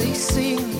they sing.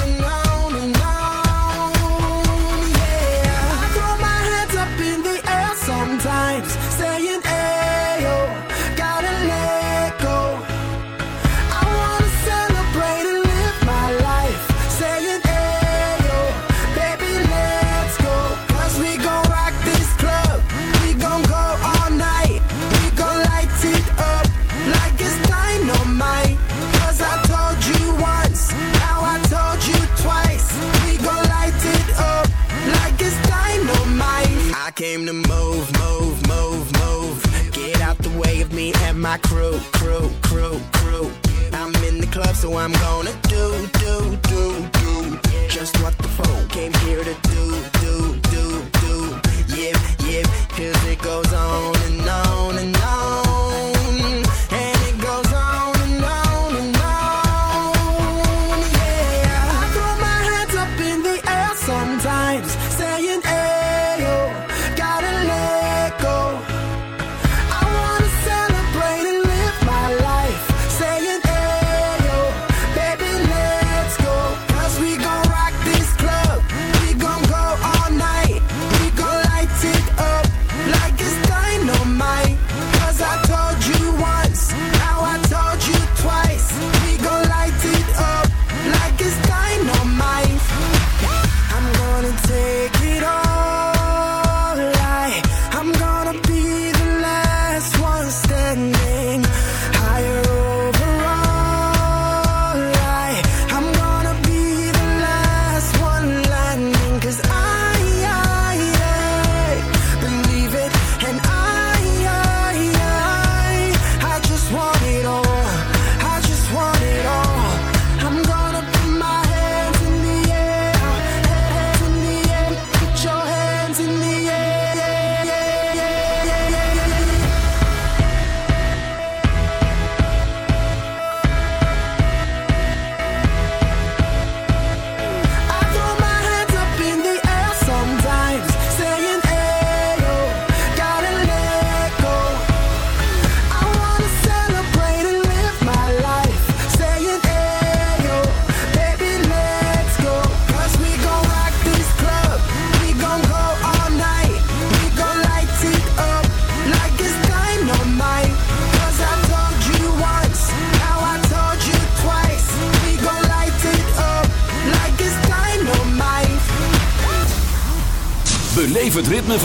So I'm gonna do, do, do, do just what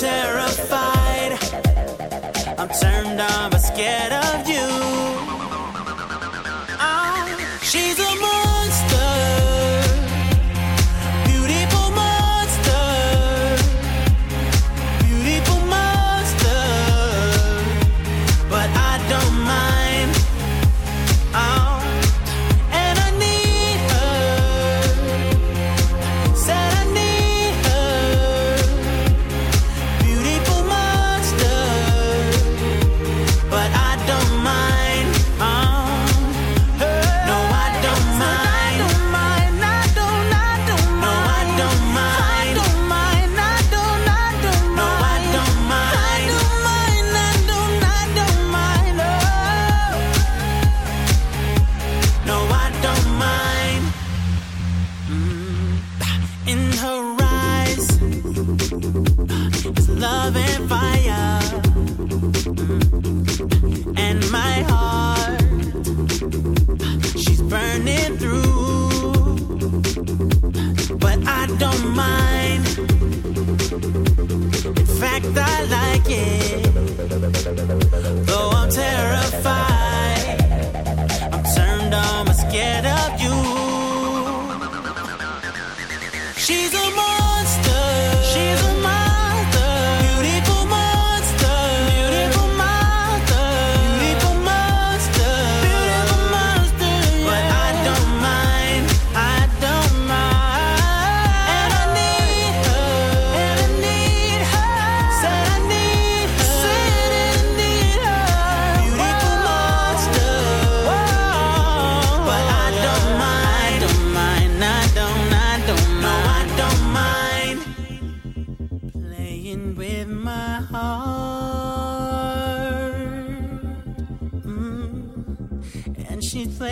terror.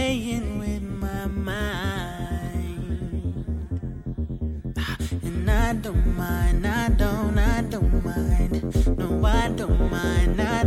playing with my mind. Ah, and I don't mind, I don't, I don't mind. No, I don't mind, I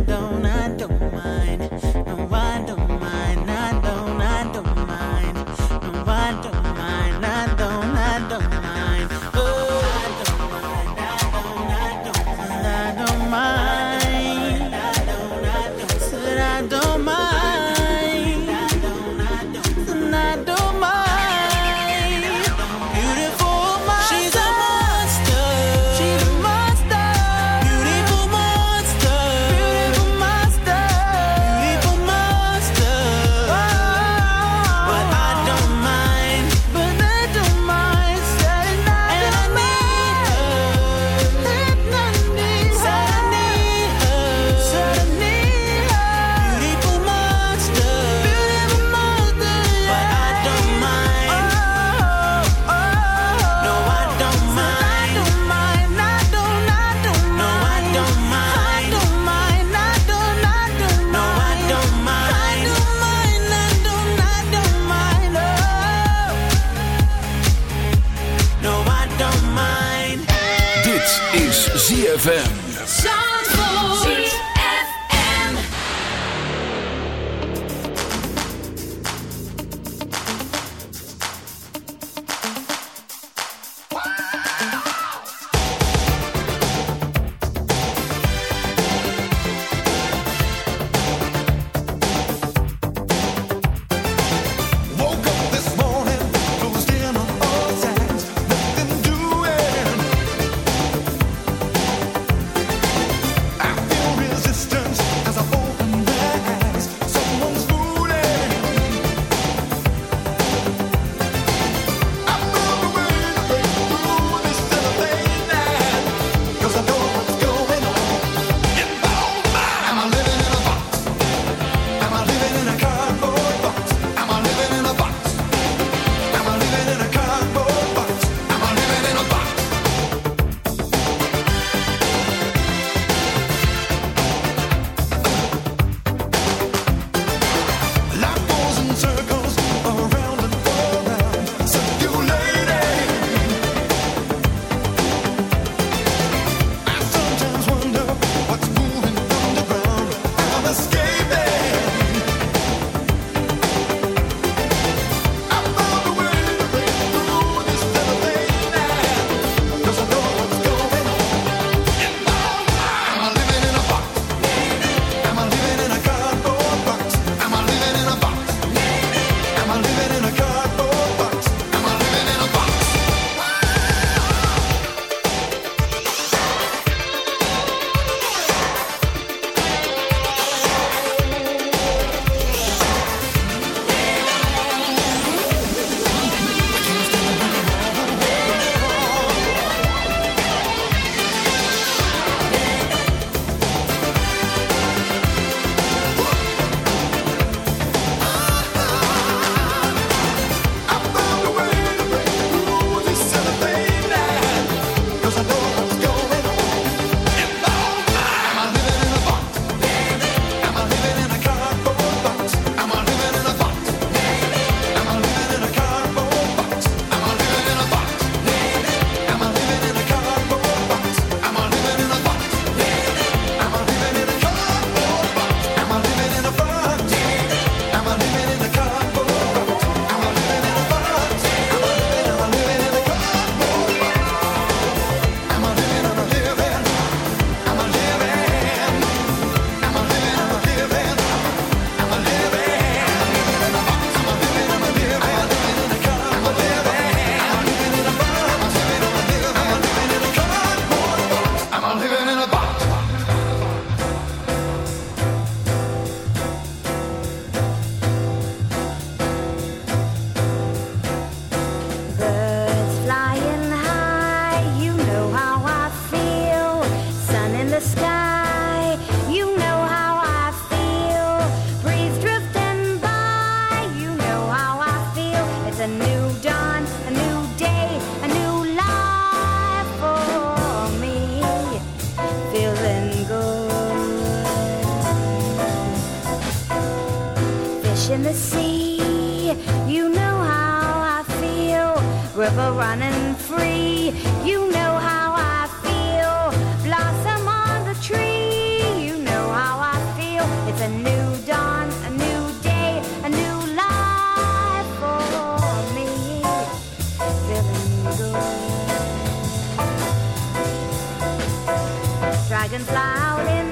dragonfly out in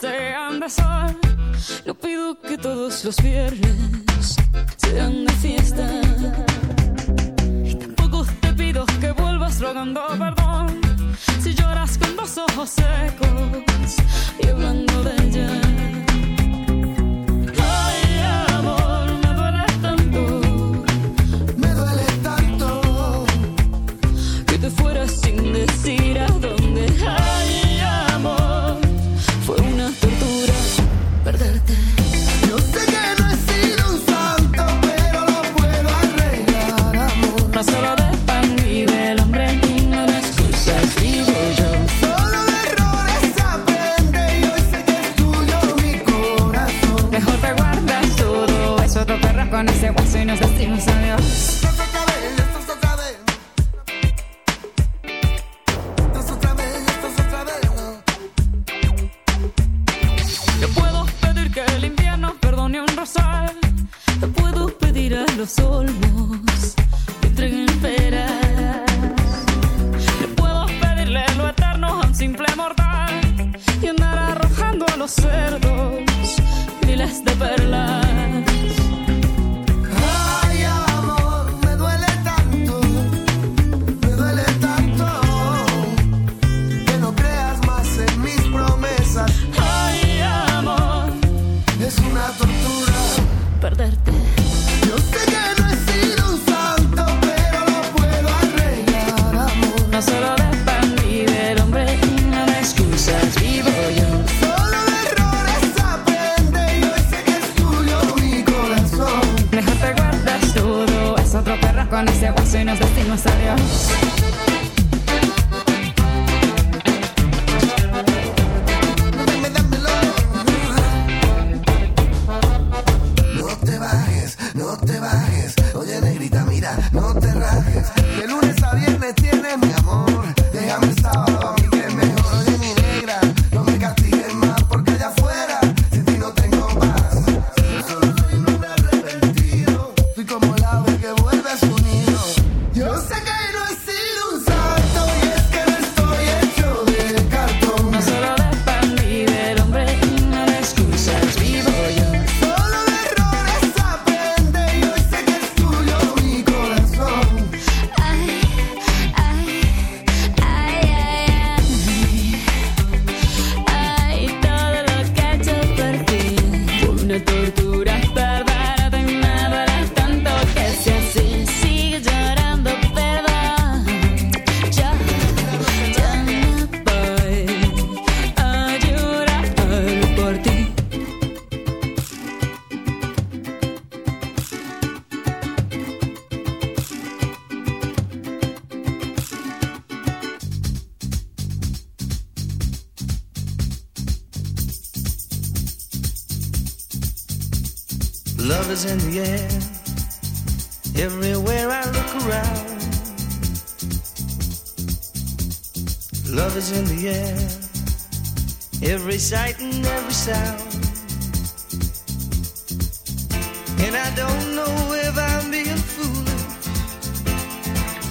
sean de sol. No pido que todos los viernes sean de fiesta. Y tampoco te pido que vuelvas rogando perdón si lloras con dos ojos secos. con ese hueso y nos destino a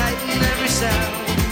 sight and every sound.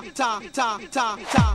Ta ta ta ta ta.